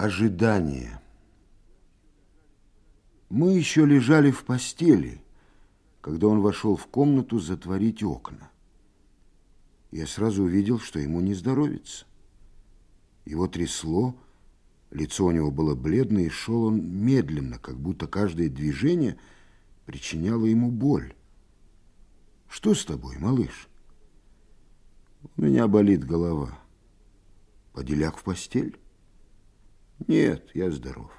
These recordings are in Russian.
Ожидание. Мы еще лежали в постели, когда он вошел в комнату затворить окна. Я сразу увидел, что ему не здоровится. Его трясло, лицо у него было бледное, и шел он медленно, как будто каждое движение причиняло ему боль. Что с тобой, малыш? У меня болит голова. Поди ляг в постель. Нет, я здоров.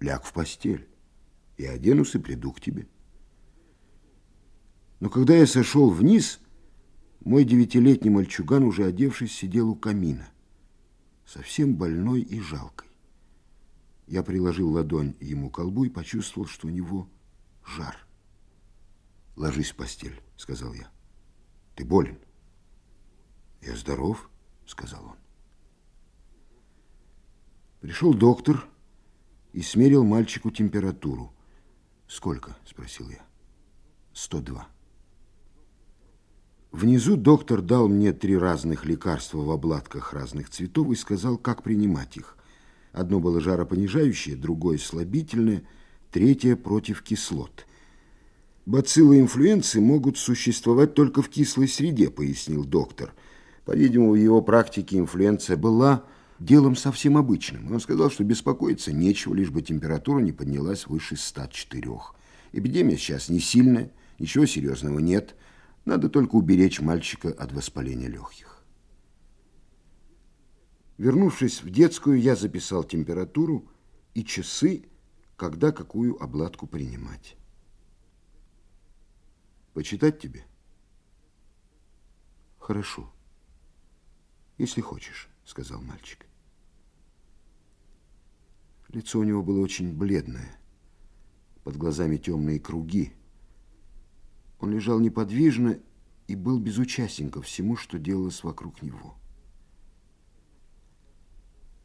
Ляг в постель. Я оденусь и приду к тебе. Но когда я сошел вниз, мой девятилетний мальчуган, уже одевшись, сидел у камина, совсем больной и жалкой. Я приложил ладонь ему к колбу и почувствовал, что у него жар. «Ложись в постель», — сказал я. «Ты болен?» «Я здоров», — сказал он. Пришел доктор и смерил мальчику температуру. «Сколько?» – спросил я. «Сто два». Внизу доктор дал мне три разных лекарства в обладках разных цветов и сказал, как принимать их. Одно было жаропонижающее, другое слабительное, третье против кислот. Бациллы инфлюенции могут существовать только в кислой среде, пояснил доктор. По-видимому, в его практике инфлюенция была делом совсем обычным. Он сказал, что беспокоиться нечего, лишь бы температура не поднялась выше 104. Эпидемия сейчас не сильная, ничего серьезного нет. Надо только уберечь мальчика от воспаления легких. Вернувшись в детскую, я записал температуру и часы, когда какую обладку принимать. Почитать тебе? Хорошо, если хочешь, сказал мальчик. Лицо у него было очень бледное, под глазами темные круги. Он лежал неподвижно и был безучастен ко всему, что делалось вокруг него.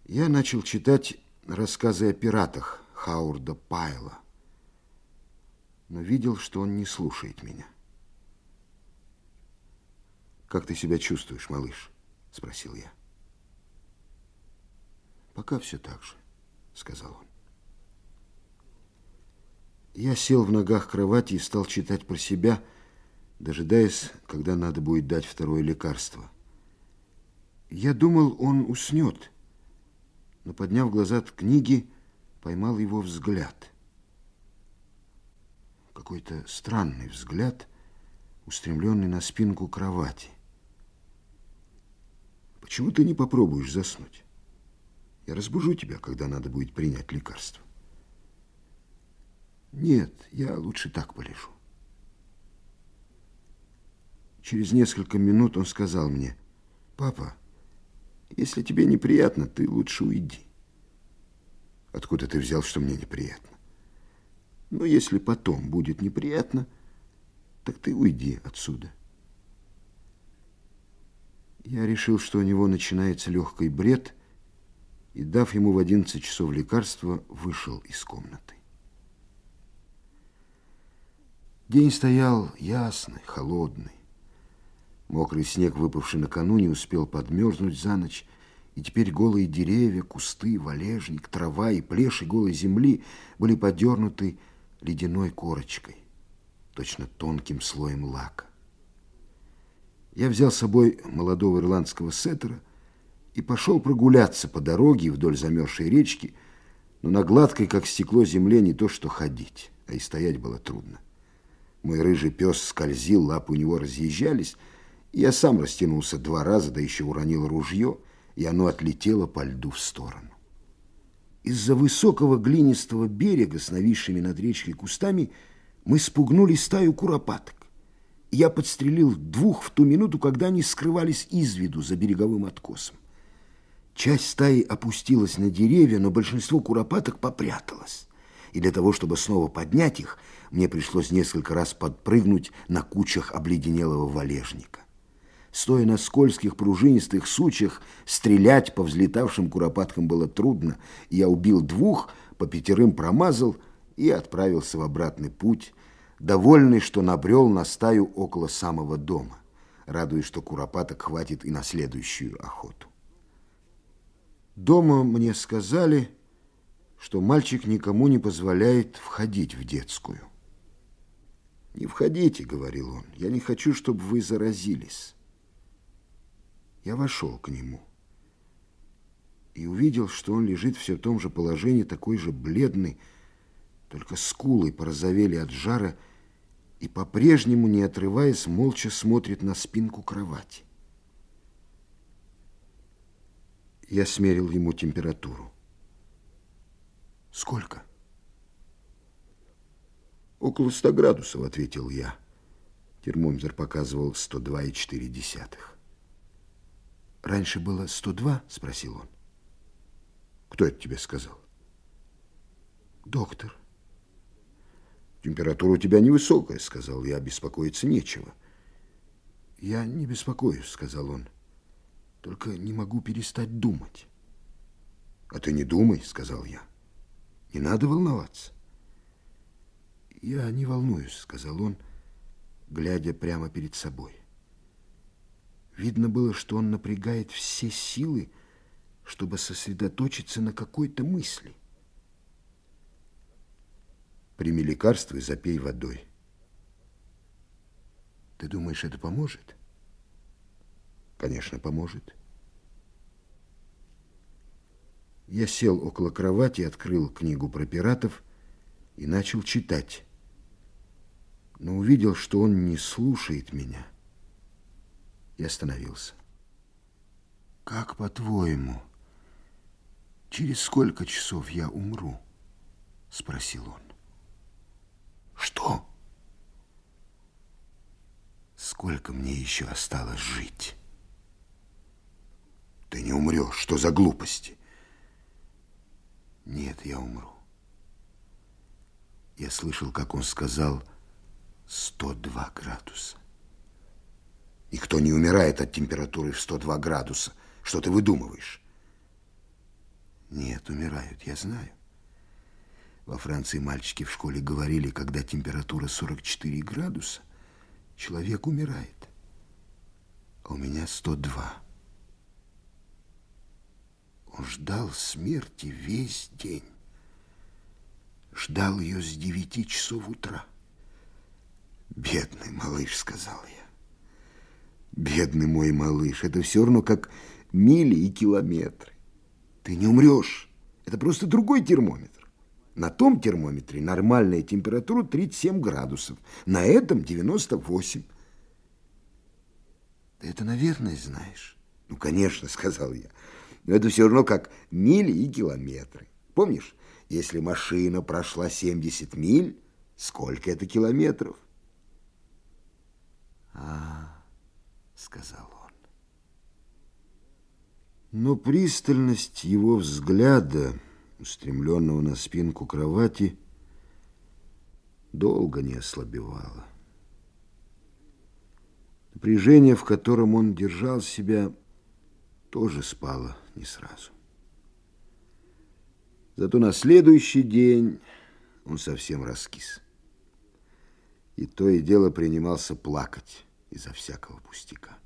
Я начал читать рассказы о пиратах Хаурда Пайла, но видел, что он не слушает меня. «Как ты себя чувствуешь, малыш?» – спросил я. «Пока все так же» сказал он. Я сел в ногах кровати и стал читать про себя, дожидаясь, когда надо будет дать второе лекарство. Я думал, он уснет, но, подняв глаза от книги, поймал его взгляд. Какой-то странный взгляд, устремленный на спинку кровати. Почему ты не попробуешь заснуть? Я разбужу тебя, когда надо будет принять лекарство. Нет, я лучше так полежу. Через несколько минут он сказал мне, «Папа, если тебе неприятно, ты лучше уйди». Откуда ты взял, что мне неприятно? Ну, если потом будет неприятно, так ты уйди отсюда. Я решил, что у него начинается легкий бред, и, дав ему в одиннадцать часов лекарства, вышел из комнаты. День стоял ясный, холодный. Мокрый снег, выпавший накануне, успел подмерзнуть за ночь, и теперь голые деревья, кусты, валежник, трава и плеши голой земли были подернуты ледяной корочкой, точно тонким слоем лака. Я взял с собой молодого ирландского сеттера и пошел прогуляться по дороге вдоль замерзшей речки, но на гладкой, как стекло, земле не то что ходить, а и стоять было трудно. Мой рыжий пес скользил, лапы у него разъезжались, и я сам растянулся два раза, да еще уронил ружье, и оно отлетело по льду в сторону. Из-за высокого глинистого берега с нависшими над речкой кустами мы спугнули стаю куропаток. Я подстрелил двух в ту минуту, когда они скрывались из виду за береговым откосом. Часть стаи опустилась на деревья, но большинство куропаток попряталось. И для того, чтобы снова поднять их, мне пришлось несколько раз подпрыгнуть на кучах обледенелого валежника. Стоя на скользких пружинистых сучьях, стрелять по взлетавшим куропаткам было трудно. Я убил двух, по пятерым промазал и отправился в обратный путь, довольный, что набрел на стаю около самого дома, радуясь, что куропаток хватит и на следующую охоту. Дома мне сказали, что мальчик никому не позволяет входить в детскую. «Не входите», — говорил он, — «я не хочу, чтобы вы заразились». Я вошел к нему и увидел, что он лежит все в том же положении, такой же бледный, только скулы порозовели от жара и по-прежнему, не отрываясь, молча смотрит на спинку кровати. Я смерил ему температуру. Сколько? Около 100 градусов, ответил я. Термометр показывал 102,4. Раньше было 102, спросил он. Кто это тебе сказал? Доктор. Температура у тебя невысокая, сказал я, беспокоиться нечего. Я не беспокоюсь, сказал он. Только не могу перестать думать. А ты не думай, сказал я. Не надо волноваться. Я не волнуюсь, сказал он, глядя прямо перед собой. Видно было, что он напрягает все силы, чтобы сосредоточиться на какой-то мысли. Прими лекарство и запей водой. Ты думаешь, это поможет? Конечно, поможет. Я сел около кровати, открыл книгу про пиратов и начал читать. Но увидел, что он не слушает меня. И остановился. Как по-твоему, через сколько часов я умру? Спросил он. Что? Сколько мне еще осталось жить? Ты не умрешь. Что за глупости? Нет, я умру. Я слышал, как он сказал 102 градуса. Никто не умирает от температуры в 102 градуса. Что ты выдумываешь? Нет, умирают, я знаю. Во Франции мальчики в школе говорили, когда температура 44 градуса, человек умирает. А у меня 102. Ждал смерти весь день. Ждал ее с девяти часов утра. Бедный малыш, сказал я. Бедный мой малыш, это все равно как мили и километры. Ты не умрешь. Это просто другой термометр. На том термометре нормальная температура 37 градусов. На этом 98. Ты это, наверное, знаешь. Ну, конечно, сказал я. Но это все равно как мили и километры. Помнишь, если машина прошла 70 миль, сколько это километров? А, сказал он. Но пристальность его взгляда, устремленного на спинку кровати, долго не ослабевала. Напряжение, в котором он держал себя, тоже спало не сразу. Зато на следующий день он совсем раскис. И то и дело принимался плакать из-за всякого пустяка.